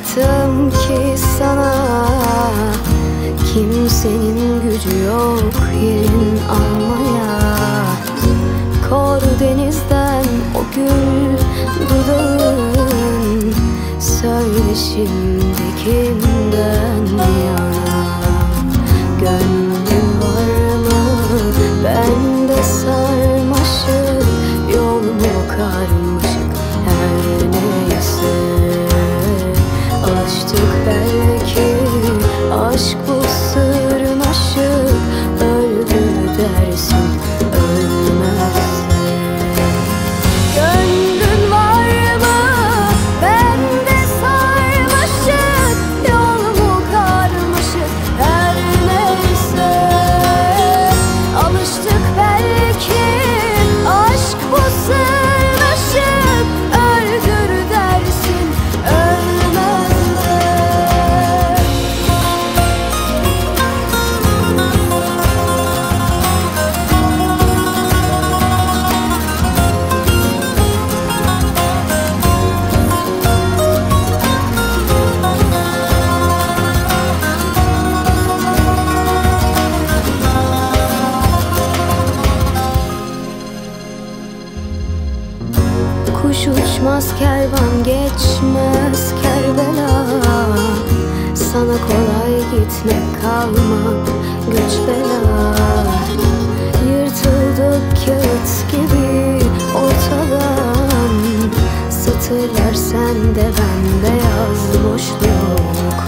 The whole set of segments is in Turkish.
yaptım ki sana? Kimsenin gücü yok yerin almaya. Kor denizden o gül dudağın. Söyle şimdi kimden yana? Gönlün Kuş uçmaz kervan geçmez Kerbela. Sana kolay gitmek kalmak güç bela. Yırtıldık kağıt gibi ortadan Satırlar sende bende yaz boşluklar.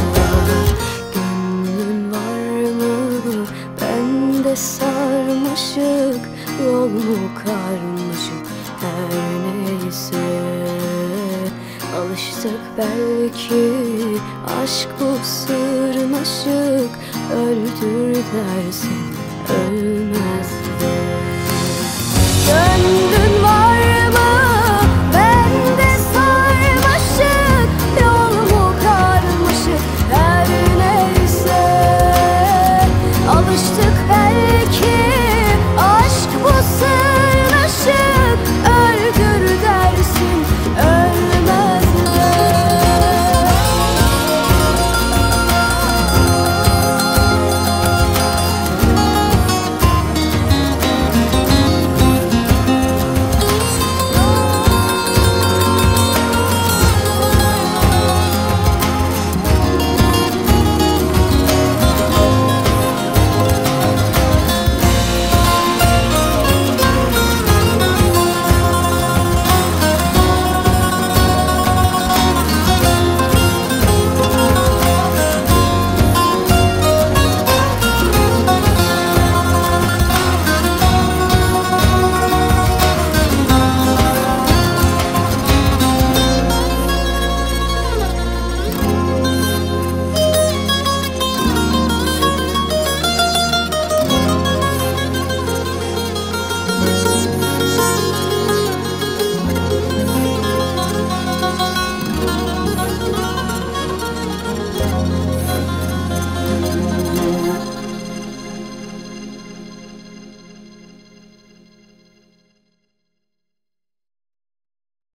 Gönlün var mı bende sarmaşık Yol mu karmaşık her neyse Alıştık belki aşk bu sırnaşık. Öldür dersin öldür